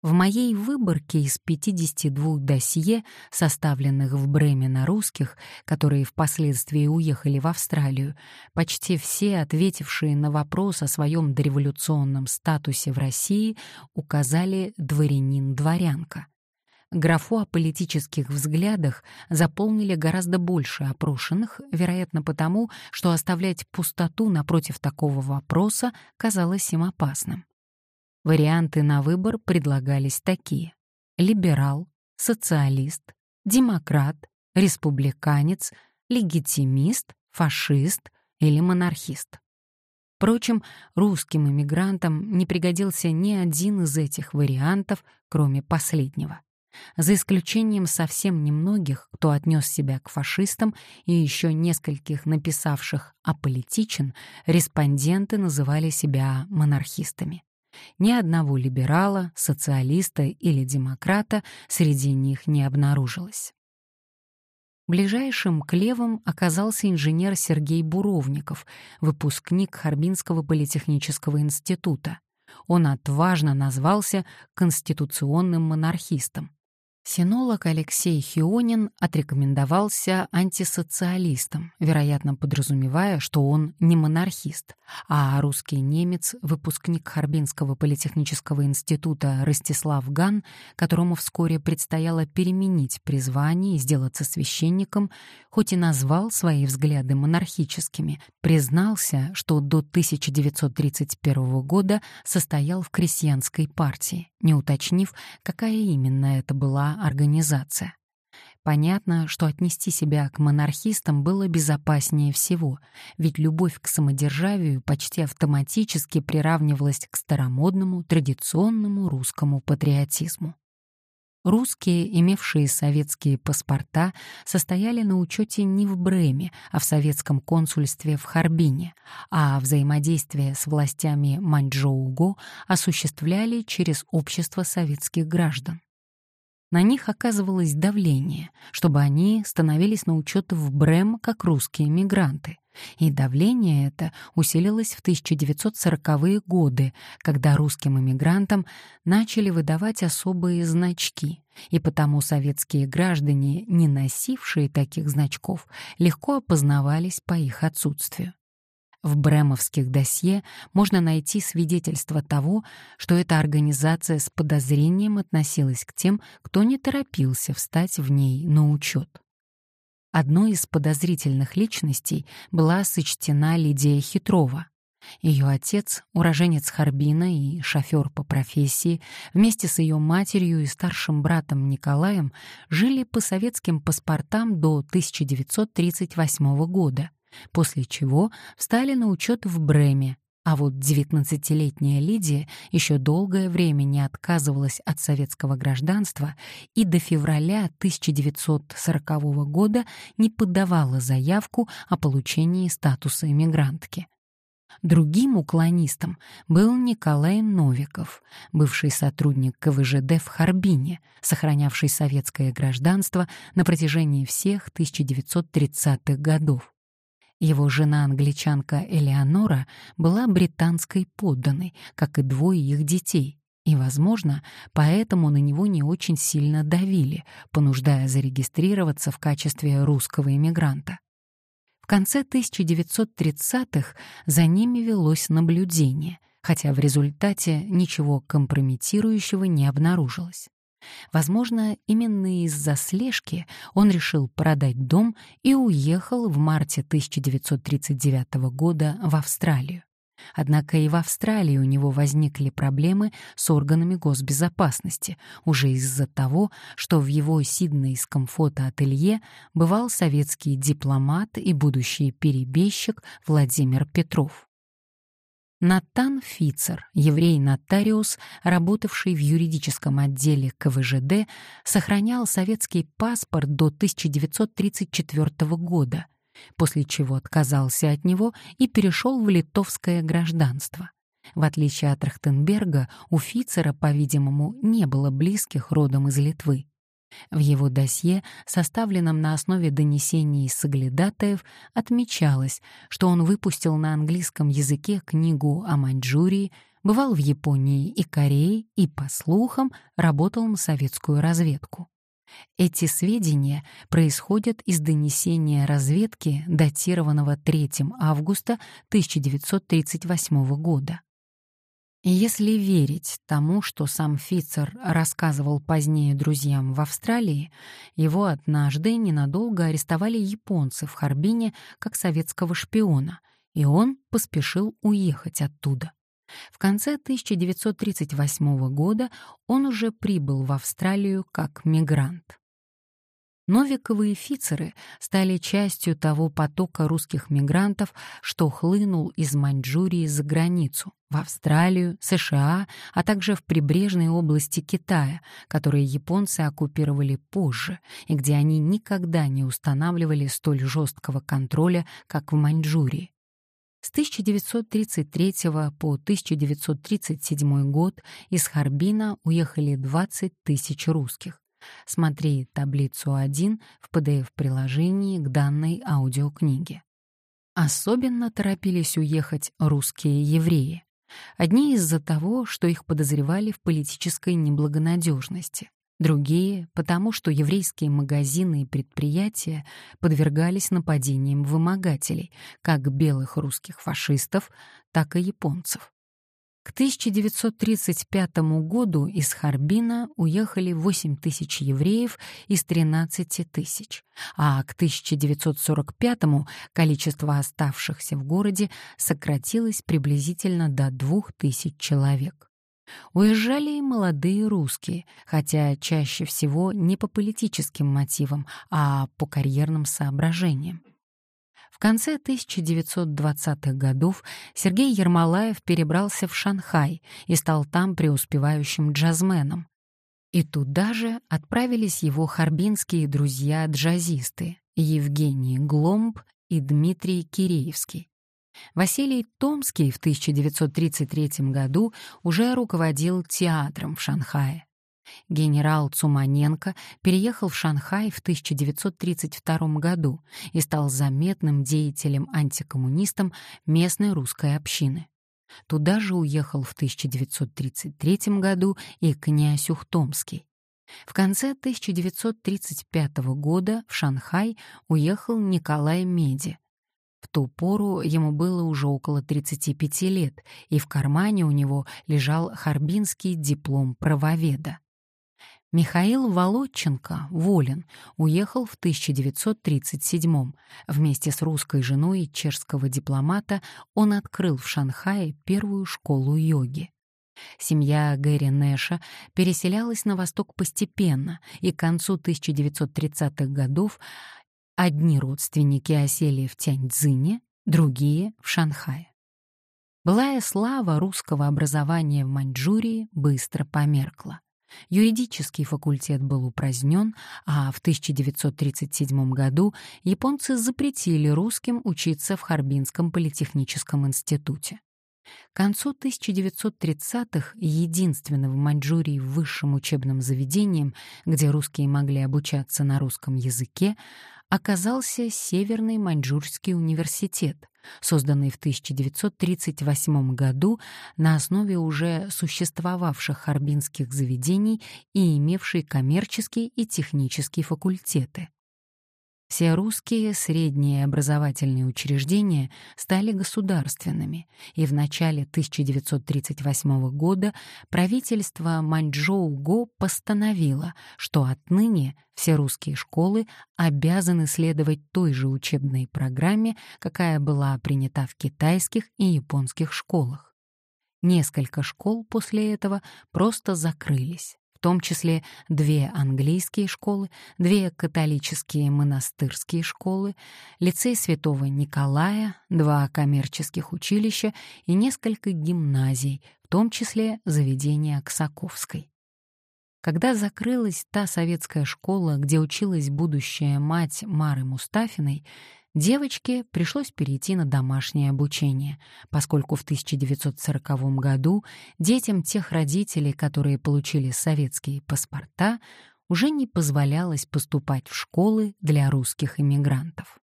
В моей выборке из 52 досье, составленных в Бреме на русских, которые впоследствии уехали в Австралию, почти все, ответившие на вопрос о своем дореволюционном статусе в России, указали «дворянин-дворянка». Графу о политических взглядах заполнили гораздо больше опрошенных, вероятно потому, что оставлять пустоту напротив такого вопроса казалось им опасным. Варианты на выбор предлагались такие. Либерал, социалист, демократ, республиканец, легитимист, фашист или монархист. Впрочем, русским иммигрантам не пригодился ни один из этих вариантов, кроме последнего. За исключением совсем немногих, кто отнес себя к фашистам и еще нескольких написавших «аполитичен», респонденты называли себя монархистами. Ни одного либерала, социалиста или демократа среди них не обнаружилось. Ближайшим к левым оказался инженер Сергей Буровников, выпускник Харбинского политехнического института. Он отважно назвался конституционным монархистом. Синолог Алексей Хионин отрекомендовался антисоциалистом, вероятно, подразумевая, что он не монархист, а русский немец, выпускник Харбинского политехнического института Ростислав Ган, которому вскоре предстояло переменить призвание и сделаться священником, хоть и назвал свои взгляды монархическими, признался, что до 1931 года состоял в крестьянской партии, не уточнив, какая именно это была организация. Понятно, что отнести себя к монархистам было безопаснее всего, ведь любовь к самодержавию почти автоматически приравнивалась к старомодному, традиционному русскому патриотизму. Русские, имевшие советские паспорта, состояли на учете не в Бреме, а в советском консульстве в Харбине, а взаимодействие с властями Маньчжоу-Го осуществляли через общество советских граждан. На них оказывалось давление, чтобы они становились на учет в Брэм как русские мигранты. И давление это усилилось в 1940-е годы, когда русским иммигрантам начали выдавать особые значки, и потому советские граждане, не носившие таких значков, легко опознавались по их отсутствию. В бремовских досье можно найти свидетельство того, что эта организация с подозрением относилась к тем, кто не торопился встать в ней на учет. Одной из подозрительных личностей была сочтена Лидия Хитрова. Ее отец, уроженец Харбина и шофер по профессии, вместе с ее матерью и старшим братом Николаем жили по советским паспортам до 1938 года после чего встали на учет в Бреме, а вот 19-летняя Лидия еще долгое время не отказывалась от советского гражданства и до февраля 1940 года не подавала заявку о получении статуса иммигрантки. Другим уклонистом был Николай Новиков, бывший сотрудник КВЖД в Харбине, сохранявший советское гражданство на протяжении всех 1930-х годов. Его жена-англичанка Элеонора была британской подданной, как и двое их детей, и, возможно, поэтому на него не очень сильно давили, понуждая зарегистрироваться в качестве русского иммигранта. В конце 1930-х за ними велось наблюдение, хотя в результате ничего компрометирующего не обнаружилось. Возможно, именно из-за слежки он решил продать дом и уехал в марте 1939 года в Австралию. Однако и в Австралии у него возникли проблемы с органами госбезопасности, уже из-за того, что в его сиднейском фотоателье бывал советский дипломат и будущий перебежчик Владимир Петров. Натан Фицер, еврей-нотариус, работавший в юридическом отделе КВЖД, сохранял советский паспорт до 1934 года, после чего отказался от него и перешел в литовское гражданство. В отличие от Трахтенберга, у Фицера, по-видимому, не было близких родом из Литвы. В его досье, составленном на основе донесений соглядатаев, отмечалось, что он выпустил на английском языке книгу о Маньчжурии, Бывал в Японии и Корее и, по слухам, работал на советскую разведку. Эти сведения происходят из донесения разведки, датированного 3 августа 1938 года. И если верить тому, что сам Фицер рассказывал позднее друзьям в Австралии, его однажды ненадолго арестовали японцы в Харбине как советского шпиона, и он поспешил уехать оттуда. В конце 1938 года он уже прибыл в Австралию как мигрант. Новиковые фицеры стали частью того потока русских мигрантов, что хлынул из Маньчжурии за границу, в Австралию, США, а также в прибрежной области Китая, которые японцы оккупировали позже, и где они никогда не устанавливали столь жесткого контроля, как в Маньчжурии. С 1933 по 1937 год из Харбина уехали 20 тысяч русских. Смотри таблицу 1 в PDF-приложении к данной аудиокниге. Особенно торопились уехать русские евреи. Одни из-за того, что их подозревали в политической неблагонадежности. Другие — потому, что еврейские магазины и предприятия подвергались нападениям вымогателей, как белых русских фашистов, так и японцев. К 1935 году из Харбина уехали 8 тысяч евреев из 13 тысяч, а к 1945 количество оставшихся в городе сократилось приблизительно до 2 тысяч человек. Уезжали и молодые русские, хотя чаще всего не по политическим мотивам, а по карьерным соображениям. В конце 1920-х годов Сергей Ермолаев перебрался в Шанхай и стал там преуспевающим джазменом. И туда же отправились его харбинские друзья-джазисты Евгений Гломб и Дмитрий Киреевский. Василий Томский в 1933 году уже руководил театром в Шанхае. Генерал Цуманенко переехал в Шанхай в 1932 году и стал заметным деятелем-антикоммунистом местной русской общины. Туда же уехал в 1933 году и князь Ухтомский. В конце 1935 года в Шанхай уехал Николай Меди. В ту пору ему было уже около 35 лет, и в кармане у него лежал харбинский диплом правоведа. Михаил Володченко, Волин, уехал в 1937 Вместе с русской женой чешского дипломата он открыл в Шанхае первую школу йоги. Семья Гэри Нэша переселялась на восток постепенно, и к концу 1930-х годов одни родственники осели в Тяньцзине, другие — в Шанхае. Былая слава русского образования в Маньчжурии быстро померкла. Юридический факультет был упразднен, а в 1937 году японцы запретили русским учиться в Харбинском политехническом институте. К концу 1930-х единственным в Маньчжурии высшим учебным заведением, где русские могли обучаться на русском языке, оказался Северный Маньчжурский университет, созданный в 1938 году на основе уже существовавших харбинских заведений и имевший коммерческий и технический факультеты. Все русские средние образовательные учреждения стали государственными, и в начале 1938 года правительство Маньчжоу-Го постановило, что отныне все русские школы обязаны следовать той же учебной программе, какая была принята в китайских и японских школах. Несколько школ после этого просто закрылись в том числе две английские школы, две католические монастырские школы, лицей святого Николая, два коммерческих училища и несколько гимназий, в том числе заведение Аксаковской. Когда закрылась та советская школа, где училась будущая мать Мары Мустафиной, Девочке пришлось перейти на домашнее обучение, поскольку в 1940 году детям тех родителей, которые получили советские паспорта, уже не позволялось поступать в школы для русских иммигрантов.